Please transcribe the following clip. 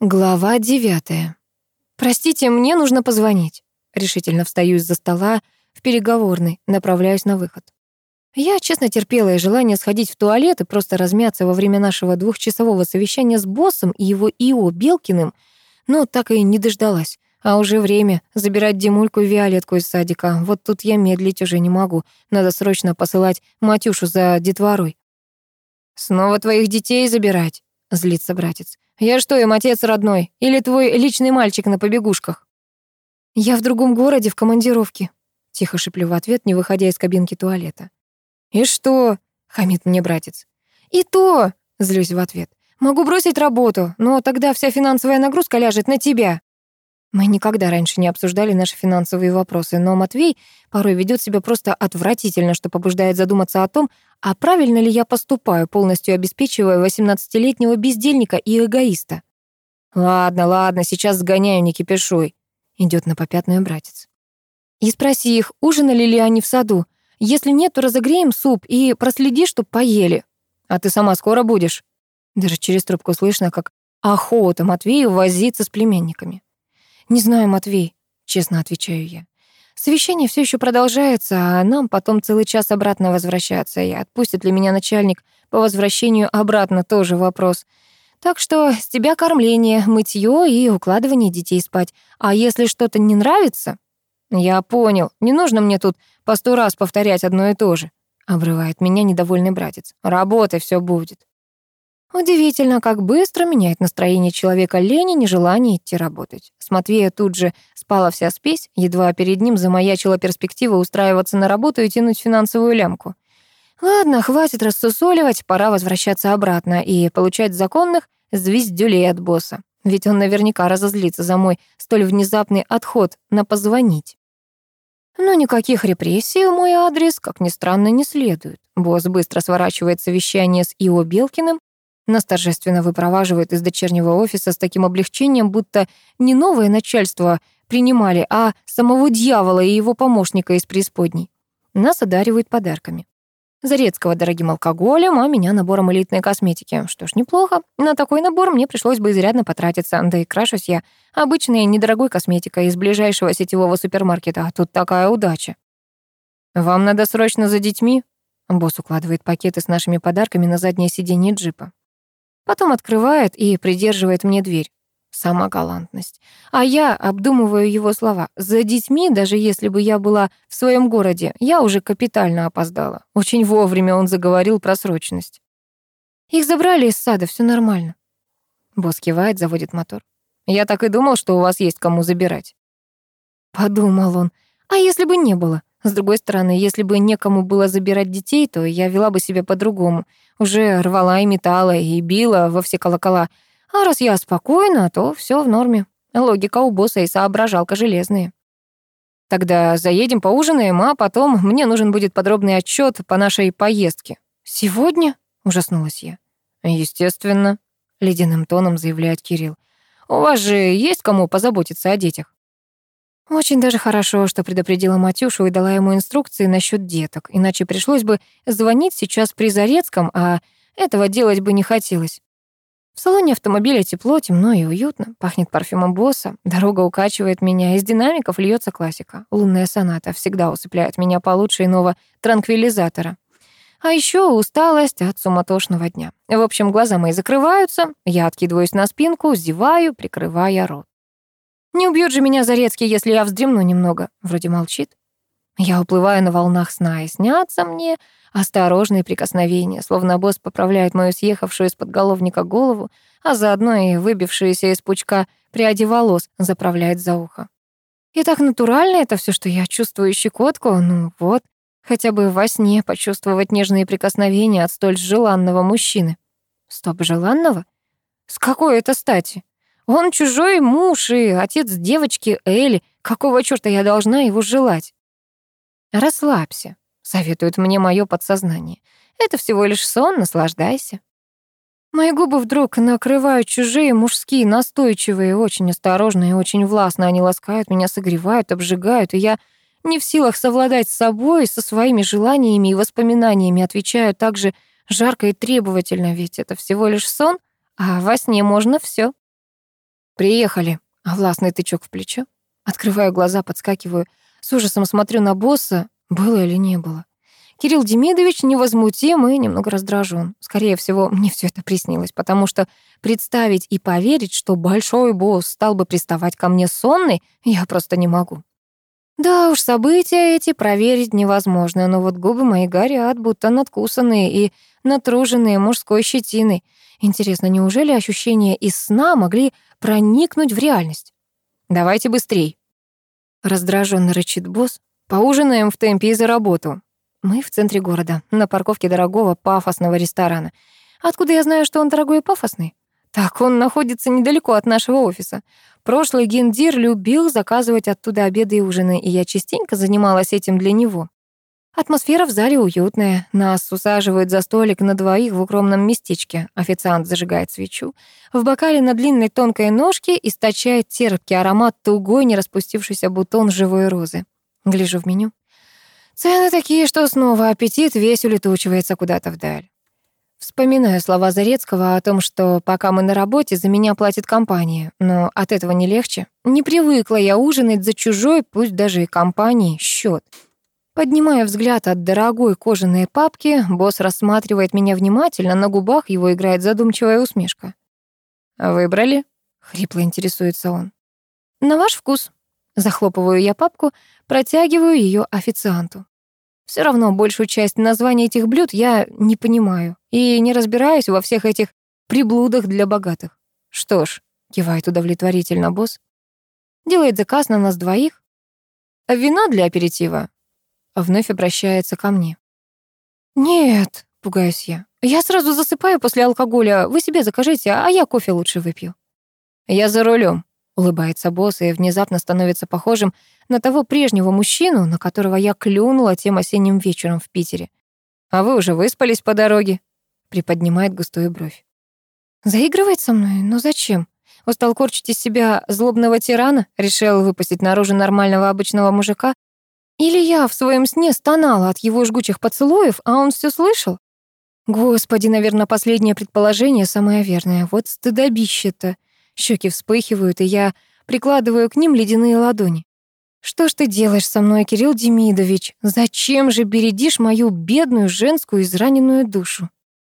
Глава девятая. «Простите, мне нужно позвонить». Решительно встаю из-за стола в переговорной, направляюсь на выход. Я честно терпела и желание сходить в туалет и просто размяться во время нашего двухчасового совещания с боссом и его ИО Белкиным, но так и не дождалась. А уже время забирать Димульку и Виолетку из садика. Вот тут я медлить уже не могу. Надо срочно посылать Матюшу за детворой. «Снова твоих детей забирать?» — злится братец. «Я что, им отец родной? Или твой личный мальчик на побегушках?» «Я в другом городе, в командировке», — тихо шеплю в ответ, не выходя из кабинки туалета. «И что?» — хамит мне братец. «И то!» — злюсь в ответ. «Могу бросить работу, но тогда вся финансовая нагрузка ляжет на тебя». Мы никогда раньше не обсуждали наши финансовые вопросы, но Матвей порой ведет себя просто отвратительно, что побуждает задуматься о том, а правильно ли я поступаю, полностью обеспечивая 18-летнего бездельника и эгоиста. «Ладно, ладно, сейчас сгоняю, не кипишуй», — идет на попятную братец. «И спроси их, ужинали ли они в саду. Если нет, то разогреем суп и проследи, чтоб поели. А ты сама скоро будешь?» Даже через трубку слышно, как охота Матвею возиться с племенниками. «Не знаю, Матвей», — честно отвечаю я. Совещание все еще продолжается, а нам потом целый час обратно возвращаться. И отпустит ли меня начальник по возвращению обратно тоже вопрос. Так что с тебя кормление, мытье и укладывание детей спать. А если что-то не нравится... Я понял, не нужно мне тут по сто раз повторять одно и то же. Обрывает меня недовольный братец. Работай, все будет. Удивительно, как быстро меняет настроение человека лень и нежелание идти работать. С Матвея тут же спала вся спесь, едва перед ним замаячила перспектива устраиваться на работу и тянуть финансовую лямку. Ладно, хватит рассусоливать, пора возвращаться обратно и получать законных звездюлей от босса. Ведь он наверняка разозлится за мой столь внезапный отход на позвонить. Но никаких репрессий в мой адрес, как ни странно, не следует. Босс быстро сворачивает совещание с Ио Белкиным, нас торжественно выпроваживают из дочернего офиса с таким облегчением, будто не новое начальство принимали, а самого дьявола и его помощника из преисподней. Нас одаривают подарками. Зарецкого дорогим алкоголем, а меня набором элитной косметики. Что ж, неплохо. На такой набор мне пришлось бы изрядно потратиться, да и крашусь я обычной недорогой косметикой из ближайшего сетевого супермаркета, а тут такая удача. «Вам надо срочно за детьми?» Босс укладывает пакеты с нашими подарками на заднее сиденье джипа. Потом открывает и придерживает мне дверь. Сама галантность. А я обдумываю его слова. За детьми, даже если бы я была в своем городе, я уже капитально опоздала. Очень вовремя он заговорил про срочность. Их забрали из сада, все нормально. Босс кивает, заводит мотор. Я так и думал, что у вас есть кому забирать. Подумал он. А если бы не было? С другой стороны, если бы некому было забирать детей, то я вела бы себя по-другому. Уже рвала и метала, и била во все колокола. А раз я спокойна, то все в норме. Логика у босса и соображалка железные. Тогда заедем поужинаем, а потом мне нужен будет подробный отчет по нашей поездке. Сегодня? Ужаснулась я. Естественно, ледяным тоном заявляет Кирилл. У вас же есть кому позаботиться о детях? Очень даже хорошо, что предупредила Матюшу и дала ему инструкции насчет деток, иначе пришлось бы звонить сейчас при Зарецком, а этого делать бы не хотелось. В салоне автомобиля тепло, темно и уютно, пахнет парфюмом босса, дорога укачивает меня, из динамиков льется классика. Лунная соната всегда усыпляет меня получше иного транквилизатора. А еще усталость от суматошного дня. В общем, глаза мои закрываются, я откидываюсь на спинку, зеваю, прикрывая рот. Не убьет же меня Зарецкий, если я вздремну немного. Вроде молчит. Я уплываю на волнах сна, и снятся мне осторожные прикосновения, словно босс поправляет мою съехавшую из-под головника голову, а заодно и выбившиеся из пучка пряди волос заправляет за ухо. И так натурально это все, что я чувствую щекотку, ну вот, хотя бы во сне почувствовать нежные прикосновения от столь желанного мужчины. Стоп, желанного? С какой это стати? Он чужой муж и отец девочки Элли. Какого чёрта я должна его желать? Расслабься, советует мне мое подсознание. Это всего лишь сон, наслаждайся. Мои губы вдруг накрывают чужие, мужские, настойчивые, очень осторожные очень властно. Они ласкают меня, согревают, обжигают, и я не в силах совладать с собой, со своими желаниями и воспоминаниями, отвечаю так же жарко и требовательно, ведь это всего лишь сон, а во сне можно все. «Приехали». Властный тычок в плечо. Открываю глаза, подскакиваю. С ужасом смотрю на босса. Было или не было. Кирилл Демидович невозмутим и немного раздражен. Скорее всего, мне все это приснилось, потому что представить и поверить, что большой босс стал бы приставать ко мне сонный, я просто не могу. Да уж, события эти проверить невозможно, но вот губы мои горят, будто надкусанные и натруженные мужской щетиной. Интересно, неужели ощущения из сна могли проникнуть в реальность? Давайте быстрей. Раздраженно рычит босс. Поужинаем в темпе и за работу. Мы в центре города, на парковке дорогого пафосного ресторана. Откуда я знаю, что он дорогой и пафосный? Так, он находится недалеко от нашего офиса. Прошлый гендир любил заказывать оттуда обеды и ужины, и я частенько занималась этим для него. Атмосфера в зале уютная. Нас усаживают за столик на двоих в укромном местечке. Официант зажигает свечу. В бокале на длинной тонкой ножке источает терпкий аромат тугой, не распустившийся бутон живой розы. Гляжу в меню. Цены такие, что снова аппетит весь улетучивается куда-то вдаль. Вспоминаю слова Зарецкого о том, что пока мы на работе, за меня платит компания. Но от этого не легче. Не привыкла я ужинать за чужой, пусть даже и компании, счет. Поднимая взгляд от дорогой кожаной папки, босс рассматривает меня внимательно, на губах его играет задумчивая усмешка. «Выбрали?» — хрипло интересуется он. «На ваш вкус». Захлопываю я папку, протягиваю ее официанту. Все равно большую часть названий этих блюд я не понимаю и не разбираюсь во всех этих приблудах для богатых. Что ж, кивает удовлетворительно босс. Делает заказ на нас двоих. Вина для аперитива? Вновь обращается ко мне. Нет, пугаюсь я. Я сразу засыпаю после алкоголя. Вы себе закажите, а я кофе лучше выпью. Я за рулем, улыбается босс и внезапно становится похожим на того прежнего мужчину, на которого я клюнула тем осенним вечером в Питере. «А вы уже выспались по дороге?» Приподнимает густую бровь. «Заигрывает со мной? Но зачем? Устал корчить из себя злобного тирана? Решил выпустить наружу нормального обычного мужика? Или я в своем сне стонала от его жгучих поцелуев, а он все слышал? Господи, наверное, последнее предположение самое верное. Вот стыдобище-то. Щеки вспыхивают, и я прикладываю к ним ледяные ладони. Что ж ты делаешь со мной, Кирилл Демидович? Зачем же бередишь мою бедную женскую израненную душу?